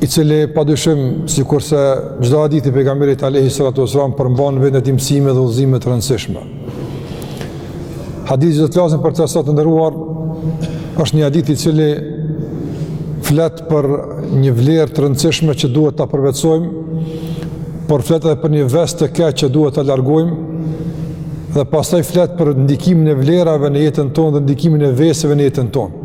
i cili pa dyshim, sikurse çdo hadith i Pejgamberit alejhi salatu ves-selam, përmban në vete mësime dhe udhëzime të rëndësishme. Hadithi që do të flasim për të sot, të nderuar, është një hadith i cili flet për një vlerë të rëndësishme që duhet ta përvetësojmë, por flet edhe për një ves të keq që duhet ta largojmë, dhe pastaj flet për ndikimin e vlerave në jetën tonë dhe ndikimin e veseve në jetën tonë.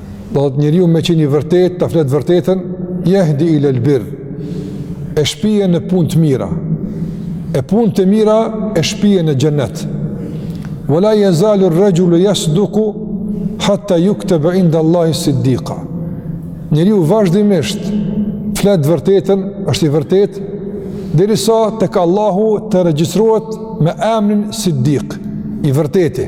Do thotë njeriu me qenë i vërtetë, ta flet të vërtetën, jehdi ilel birr, e shpie në punë të mira, e punët e mira e shpien në xhenet. Ve la jezalu rraxhulu jasduku, hatta juktebe indallahi siddika. Njeriu vazhdimisht flet të vërtetën, është i vërtetë, derisa tek Allahu të regjistrohet me emrin siddik, i vërteti.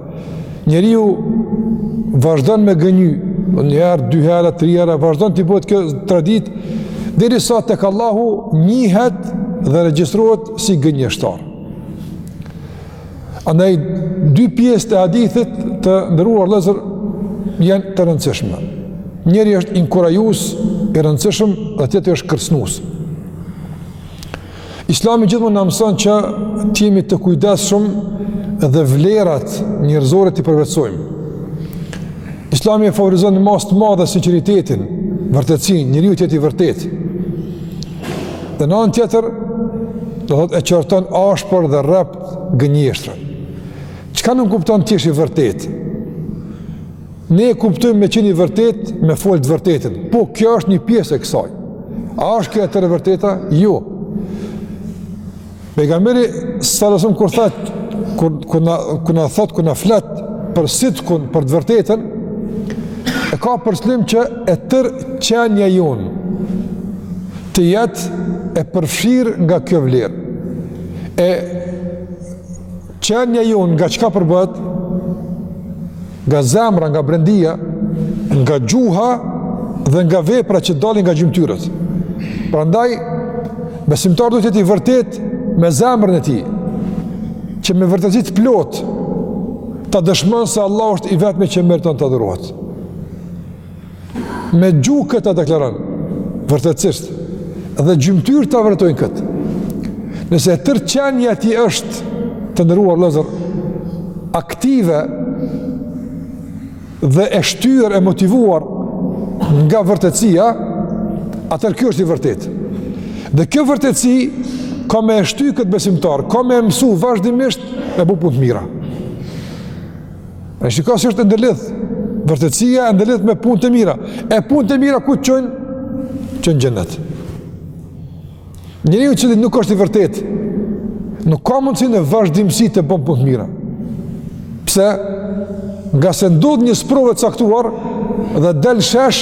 Njeriu vazhdon me gënjy, një herë, dy herë, tri herë, vazhdon t'i bëhet kjo traditë, derisa tek Allahu njihet dhe regjistrohet si gënjeshtar. Andaj, dy pjesët e hadithit të nderuar vllezër janë të rëndësishme. Njëri është inkurajues i rëndësishëm dhe tjetri është kërcënues. Islami gjithmonë na mëson që të jemi të kujdesshëm dhe vlerat njerëzore t'i përvetësojmë. Islami e favorizon në masë të madhe sinqeritetin, vërtetësinë, njeriu të jetë i vërtetë. Dhe në anë tjetër, do thotë e qorton ashpër dhe rreptë gënjeshtrën. Çka nënkupton të jesh i vërtetë? Ne e kuptojmë me qenë i vërtetë, me folë të vërtetën. Po, kjo është një pjesë e kësaj. A është kjo e tërë e vërteta? Jo. Pejgamberi salallahu alejhi ve selem kur thotë, kur, kur, na, kur na thotë, kur na flet për sidkun, për të vërtetën, e ka për qëllim që e tërë qenia jonë të jetë e përfshirë nga kjo vlerë. E Qenia jonë nga çka përbëhet? Nga zemra, nga brendia, nga gjuha dhe nga veprat që dalin nga gjymtyrët. Prandaj, besimtari duhet të jetë i vërtetë me zemrën e tij, që me vërtetësi të plotë, ta dëshmon se Allahu është i vetmi që meriton të adhurohet. Me gjuhë këtë ta deklaron, vërtetësisht, dhe gjymtyrët ta vërtetojnë këtë. Nëse e tërë qenia e tij është të nderuar vllezër, aktive dhe e shtyër e motivuar nga vërtetësia, atëherë ky është i vërtetë. Dhe kjo vërtetësi ka me e shty këtë besimtar, ka me e mësu vazhdimisht me bo punë të mira. E shiko si është ndërlidh. Vërtetësia e ndërlidh me punët e mira. E punët e mira ku çojnë? Çojnë xhenet. Njeriu i cili nuk është i vërtet, nuk ka mundësi në vazhdimësi të bën punë të mira. Pse? Ngase ndodh një sprovë e caktuar dhe del shesh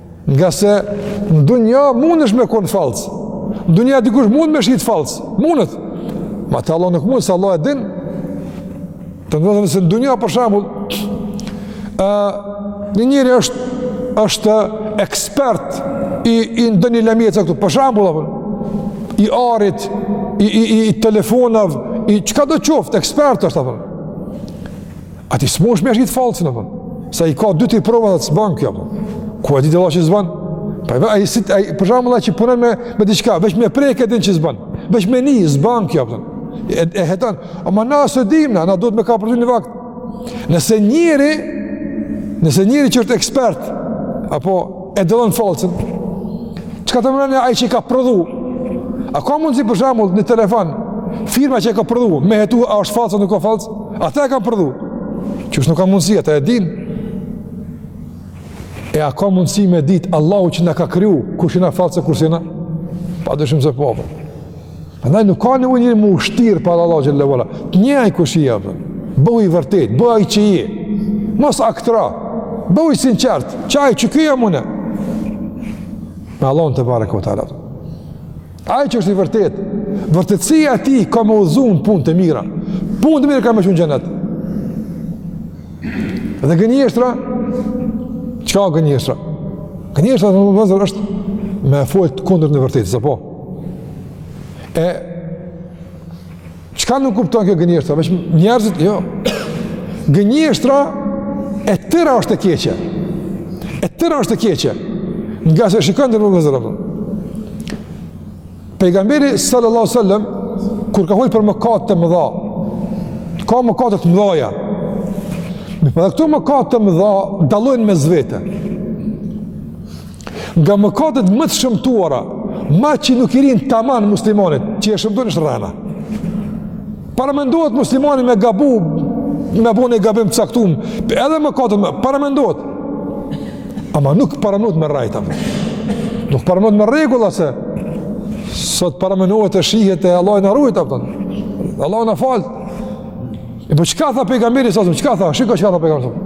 Ngase në dunja mundesh me konë fallc. Në dunja dikush mund me shit fallc. Mundet. Ama te Allahu nuk mund, se Allahu e din. Të nderuar vëllezër, nëse në dunja, për shembull, uh, një njeri është, është ekspert i, i ndonjë lëmie të caktuar. Për shembull, i arit, i, i, i, i telefonave, i çkado qoftë, ekspert është, a kupton. Atij s'munsh me ia shit fallcin, a kupton, se i ka dy tri prova edhe s'ban kjo, a kupton, ku e ti të la që s'ban, po e ai sit, ai për shembull ai që punon me me diçka, veç me prek e din që s'ban, veç me ni, s'ban kjo, a kupton, e, e heton, ama na s'e dim, na, na duhet me kapërcy një vakt, nëse njeri, nëse njeri që është ekspert, apo E dallon fallcin. Çka të mërën ai që i ka prodhu? A ka mundësi për shembull një telefon, firma që e ka prodhu, me hetu a është fallc, a nuk ka fallc? Ata e kanë prodhu. Qysh nuk ka mundësi, ata e dinë. E a ka mundësi me dit, Allahu që na ka kriju, kush jena fallc e kush s'jena? Pa dyshim se po, po. Andaj nuk ka nevojë njeri me u shtir para Allahut xhele ue ala. Njaj kush je. Bëhu i vërtet, bëhu ai që je. Mos aktro. Bëhu i sinqertë. Çaj që ky jam unë. Me Allahun tebareke ue teala. Ai që është i vërtet, vërtetësia e tij ka me udhëzu n'punë të mira. Punët e mira ka me çu n'xhenet. Dhe gënjeshtra, çka gënjeshtra? Gënjeshtra të nderuar vëllezër është me folë të kundërtën e vërtetës, apo? E, çka nënkupton kjo gënjeshtra? Veç njerëzit, jo. Gënjeshtra e tëra është e keqe. E tëra është e keqe. Ngase shikoni të nderuar vëllezër. Pejgamberi sallallahu sallam, kur ka hojtë për mëkatet e mëdha, ka mëkate të mëdhaja. Dhe këto mëkate të mëdha dallojnë mes vete. Nga mëkatet më të shëmtuara, ma që nuk i rrin taman muslimanit, që e shëmton është rrena. Paramendohet muslimani me gabu, me bo një gabim të caktum, edhe mëkatet me, paramendohet. Ama nuk paramendohet me rrejt. Nuk paramendohet me rregulla se, sot paramendohet e shihet e Allahu na rujt, a kupton. Allahu na faltë. E po çka tha pejgamberi, sasëm, çka tha, shiko çka tha pejgamberi, sasëm.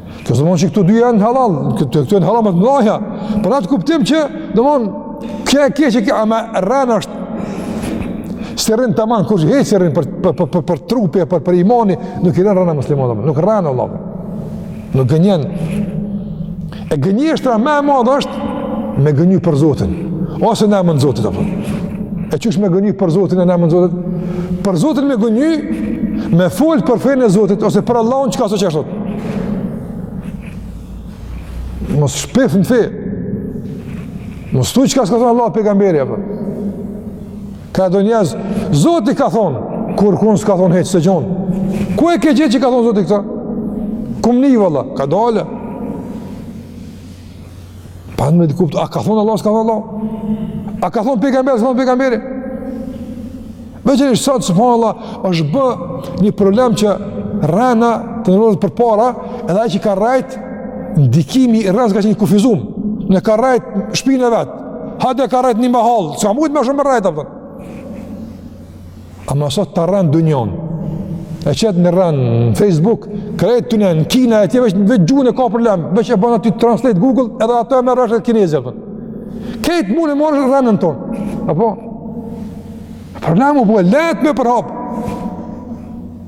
S'e zë që këto dy janë hallall, këto janë hala ma të mëdha. Po at kuptim që, domethon, qe e qe e qe, ama rren është, si rren, tamam, kur që hejtë si rren për, për, për, për, për trupi e për, për imani, nuk i rren, rren e muslimani, nuk rren vallah. Nuk gënjen. E gënjeshtra ma e madhe është me gënjy për Zotin, ose në emën t'Zotit, apo. E qysh me gënjy për Zotin e në emën t'Zotit? Për Zotin me gënjy, me fol për fenë e Zotit, ose për Allahun çka s'është ashtu. Mos shpif në fe. Mos thuj çka s'ka thonë Allahu e pejgamberi, apo. Ka do njerz, Zoti ka thonë, kurkun s'ka thonë hiç asgjo. Ku e ke gjetë që ka thonë Zoti këta? Kam ni, valla, ka dalë. Pa e ditë, kupton, a ka thonë Allah, s'ka thonë Allah? A ka thonë pejgamberi, s'ka thonë pejgamberi? Veç në ditët sot, subhanallah, është bo një problem që rrena, të nderuar, përpara, edhe ai që ka rrejt, ndikimi i rrenës ka qenë i kufizum, ne ka rrejt shpinë e vet, hajde ka rrejt një mahallë, s'ka mujtë ma shumë me rrejt, a kupton. Ama sot ta rren dynjanë. E qet një rrenë në Facebook, krejt, tyj në Kinë, atje veç në qoftë gjuhën e ka problem, veç e ban aty translate Google, edhe ata e merr vesht kinezi, a kupton. Krejt mun e marrë rrenën tone, apo? Problem u bo e lehtë me përhap.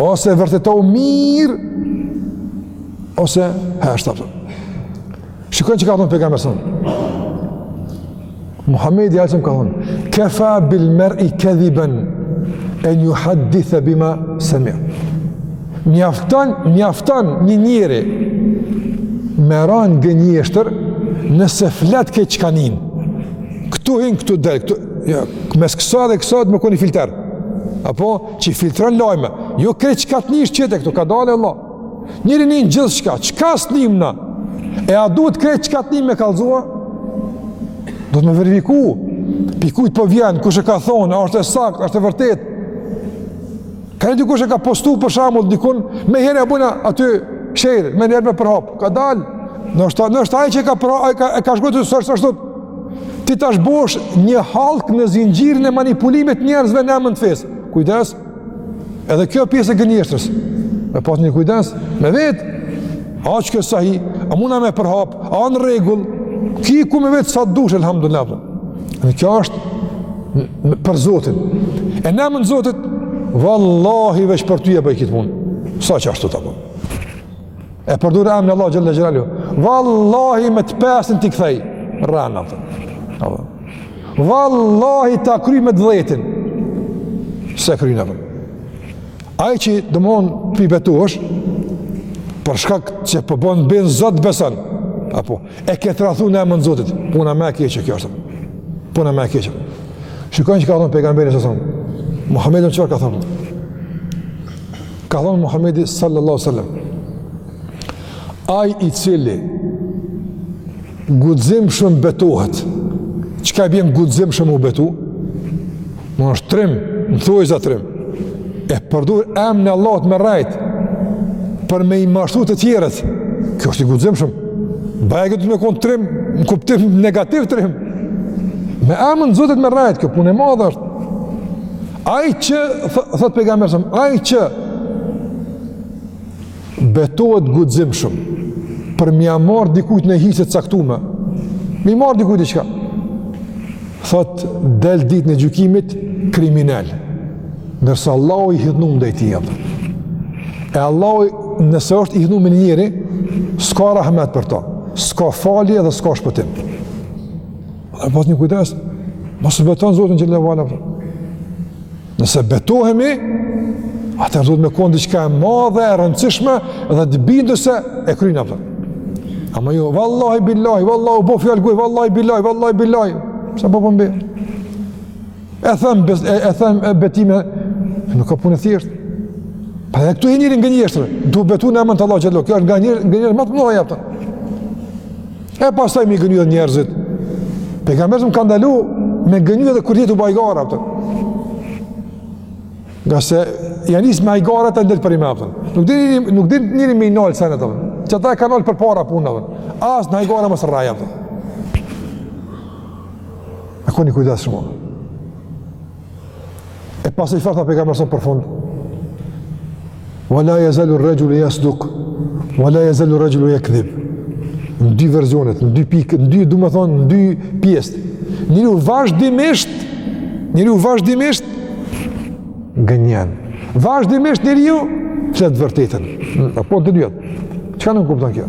Ose vërtetoje mirë, ose hesht, a kupton. Shikoni çka ka thonë pejgamberi jonë. Muhammedi alejhi selam ka thonë, kefa bil mer'i kedhiben en juhaddithe bima semia. Mjafton, mjafton një njeri me kanë gënjeshtar nëse flet krejt çka nin. Këtu hin, këtu del, këtu, jo, mes kësaj dhe kësaj do me konë ni filter. Apo, që i filtron lajme, jo krejt çka t'nish, qite këtu, ka dalë, vallah. Njeri nin gjithçka, çka s'nijmë na? E a duhet krejt çka të nijmë me kallzu? Duhet me verifiku, pi kujt po vjen, kush e ka thonë, është e sakt, është e vërtet. Kaniherë dikush e ka postu për shembull, dikun, meniherë e bojna aty share, meniherë me përhap, ka dalë. Në është, në është ai që e ka përhapë, e ka, ka shkru aty s'osht ashtu, Ti tash bohesh një hallkë në zinxhirin e manipulimit t'njerëzve në emën të fesë. Kujdes. Edhe kjo pjesë e gënjeshtrës. Me pas një kujdes me vet. A asht kjo sahi, a muna me përhap, a në rregull, ki ku me vetë sa të dush, elhamdulillah. Edhe kjo është për Zotin. E në emën t'Zotit, vallahi veç për ty e bëj kitë punë. S'asht ashtu, apo. E përdor emrin Allah xhele xhelaluhu. Vallahi me të pestin t'i kthej. Rren, apton. Vallahi ta kry me të dhjetin. S'e kryn, apton. Ai që domethon po i betohesh, për shkak që po bon be n'Zot beson. Apo, e ke tradhtu emën e Zotit. Puna më e keqe kjo është. Puna më e keqe. Shikoni çka ka thonë pejgamberi alejhi selam. Muhamedi çfarë ka thonë. Ka thënë Muhamedi sallallahu alaihi wasallam: Ai i cili guximshëm betohet, çka i bjen guximshëm u betu? Në është trim, në thonjëza trim. E përdor emën e Allahut me rrejt, për me i mashtru të tjerët. Kjo është guximshëm. Bajagi duhet me konë trim, në kuptim negativ trim. Me emën Zotit me rrejt, kjo punë e madhë është. Ai që thot pejgamberi alejhi selam, ai që betohet guximshëm për m'ia marr dikujt një hise të caktuar. M'i marr dikujt diçka. Thot del ditën e gjykimit kriminel. Ndërsa Allahu i hidhnum ndaj tij. E Allahu nëse është i hidhnum me ni njeri, s'ka rahmet për to. S'ka falje dhe s'ka shpëtim. Dhe pas një kujdes, mos u betoni n'Zotin xhele ve ala. Nëse betohemi, atëherë duhet me kon diçka e madhe, e rëndësishme, dhe të bindun se e kryn, apton. Ama jo, vallahi billahi, vallahi, për fjalë goje, vallahi billahi, vallahi billahi, sa po përmbi. Po e thëmë, e, e thëmë e betime, nuk ka punë e thjeshtë. Pa e këtu e njëri gënjeshtër, tu u betu në emën të Allahut xhele, kjo është nga njërë, nga njërë ma të mëdha, apton. E pastaj me i gënjy njerëzit. Pejgamberi alejhi selam ka ndalu me gënjy edhe kur je tu ba hajgare, apton. Ngase ja nis me hajgare, të del përnime, apton. Nuk di njeri, nuk di njeri me i nalë senet, apton. Qata e ka nalë përpara punën, apton. As në hajgare mos rrej, apton. A keni kujdes shumë, apton. E pastaj çfarë tha pejgamberi alejhi selam për fund? Wala yazalu ar-rajulu yasduq wala yazalu ar-rajulu yakdhib. Në dy versione, në dy pikë, në dy, domethonë, në dy pjesë. Njeriu vazhdimisht, njeriu vazhdimisht gënjen. Vazhdimisht njeriu flet vërtetën. Apo të dyat. Çka nënkupton kjo?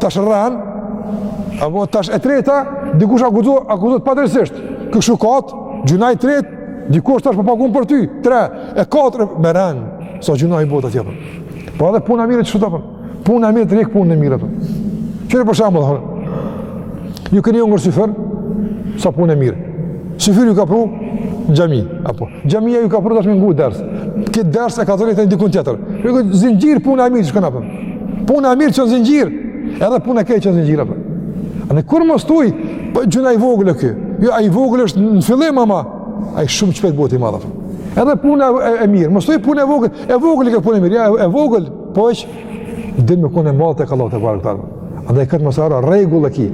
tash rren, apo tash e treta, dikush akuzo, akuzohet padrejtësisht. Kështu kot, gjynahi i tretë, dikush tash po pagun për ty, tre, e katër, me rren, sa, sa gjynah i bota tjetër. Po edhe puna e mirë qashtu, apton. Puna e mirë tërhek punën e mirë, apton. Qe për shembull, thonë, ju keni hongër syfyr, sa punë e mirë. Syfyri ju ka pru n'xhami, apo. Xhamia ju ka pru tash me ngu ders. Ky ders e ka zërë i të një dikun tjetër. Rregull, zinxhir puna e mirë çka, apo. Puna e mirë çon zinxhir. Edhe puna e keqe çon zinxhir apo. Andaj kurrë mos thuj, apo, po gjynah i vogël ky. Jo, ai i vogël është në fillim, ama. Ai shumë shpejt bëhet i madh. Edhe puna e, e, e mirë. Mos thuj puna e vogël. E vogël kjo punë e mirë. Ja, e, e vogël, po eqë. Dhe me kone madhë të kalot e parë këtarë. A dhe këtë mësë arra, regullë e ki.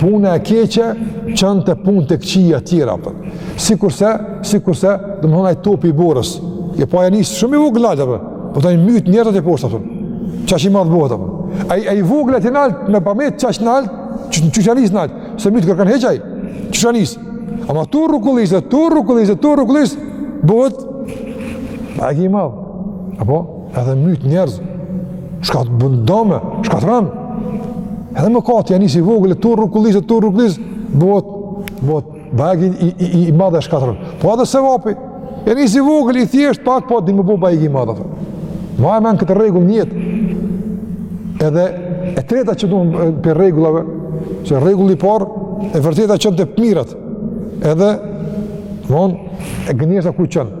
Pune e keqe, qënë të punë të këqia tjera. Për. Si kurse, si kurse, dhe më hënaj topi i borës. E pa e njësë shumë i vogë lallë, për. Po të një mytë njerët e poshtë, për. Qa që i madhë bëhët, për. A i, a i vogë letë i naltë, me pa metë qa që naltë, që që që njësë naltë. Se mytë kërkan heqaj, që që njësë. A ma tu rrukullisë, tu rrukullisë, tu rrukullisë, bëhët. A e ki madhë. Apo? Edhe myt njerëz, shka, bën dame, shkatërron. Edhe mëkati ja nis i vogël, tu rrukullis, tu rrukullis, bëhet, bëhet, bajgi, i, i, i, i madh e shkatërron. Po edhe sevapi, ja nis i vogël, i thjeshtë, pak po, din m'u bë bajgi i madh. Maje n'men këtë rregull n'jetë. Edhe e treta që duhet prej rregullave, qe rregulli i parë, e vërteta çon te t'mirat, edhe, von, e gënjeshtra ku çon.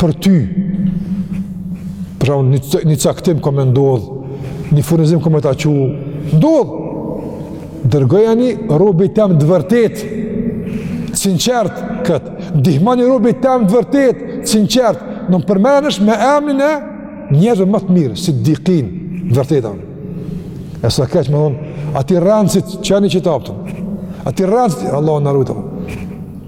për ty, për shembull, një caktim ka me ndodh, një furnizim ka me ta çu, ndodh, dërgojani robit tem të vërtetë, të sinqertë këtë, ndihmoni robin tem të vërtetë, sinqertë, nalt përmenesh me emnin e njerëzve më të mirë, sidikinë, të vërtetëve. E sa keq me thanë, atij rrencit çojani qit, a kupton, atij rrencit, Allahu na ruajt,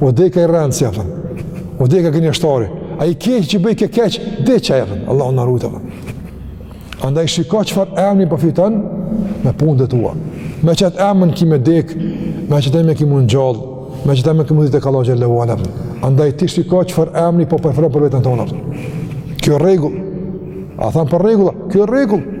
O dhe ka i rëndë, si apëtën. O dhe ka gënjështari. A i keqë që bëjë ke keqë, dhe që e apëtën. Allah në rrujtë, apëtën. Andaj shiko që farë emni për po fitan, me punë dhe tua. Me qëtë emën ki me dekë, me qëtë emën ki mund gjallë, me qëtë emën ki mund dhe të kalajë e levuan, apëtën. Andaj ti shiko që farë emni për po përfra për vetën tonë, apëtën. Kjo regullë. A thamë për regullë, kjo regullë.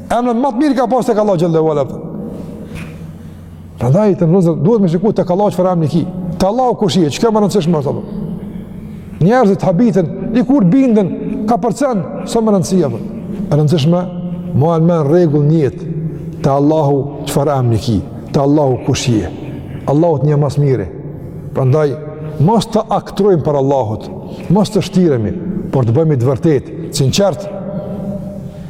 Emrat më të mirë ka pas tek Allahu xhele ve ala. Prandaj njerëz duhet të shikojë tek Allahu çfarë emri ki. Te Allahu kush je? Çka më e rëndësishme është apo? Njerëzit habiten, i kur bindën, ka përcen, s'ka rëndësi apo. Rëndësishme, maje n'men rregull n'jetë. Te Allahu çfarë emri ki? Te Allahu kush je? Allahu të njeh ma së miri. Prandaj mos të aktrojmë para Allahut, mos të shtiremi, por të bëhemi të vërtetë, sinqertë,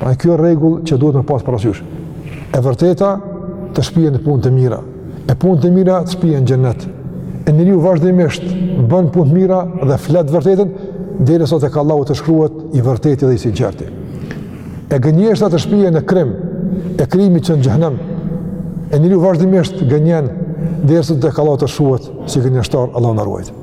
Pra kjo rregull që duhet me pas parasysh. E vërteta të shpie në punë të mira, e punët e mira të shpien në xhenet. E njeriu vazhdimisht bën punë të mira dhe flet të vërtetën derisa tek Allahu të shkruhet i vërteti dhe i sinqerti. E gënjeshtra të shpie në krim, e krimi çon në xhehenem. E njeriu vazhdimisht gënjen derisa tek Allahu të shkruhet si gënjeshtar Allahu na ruajt.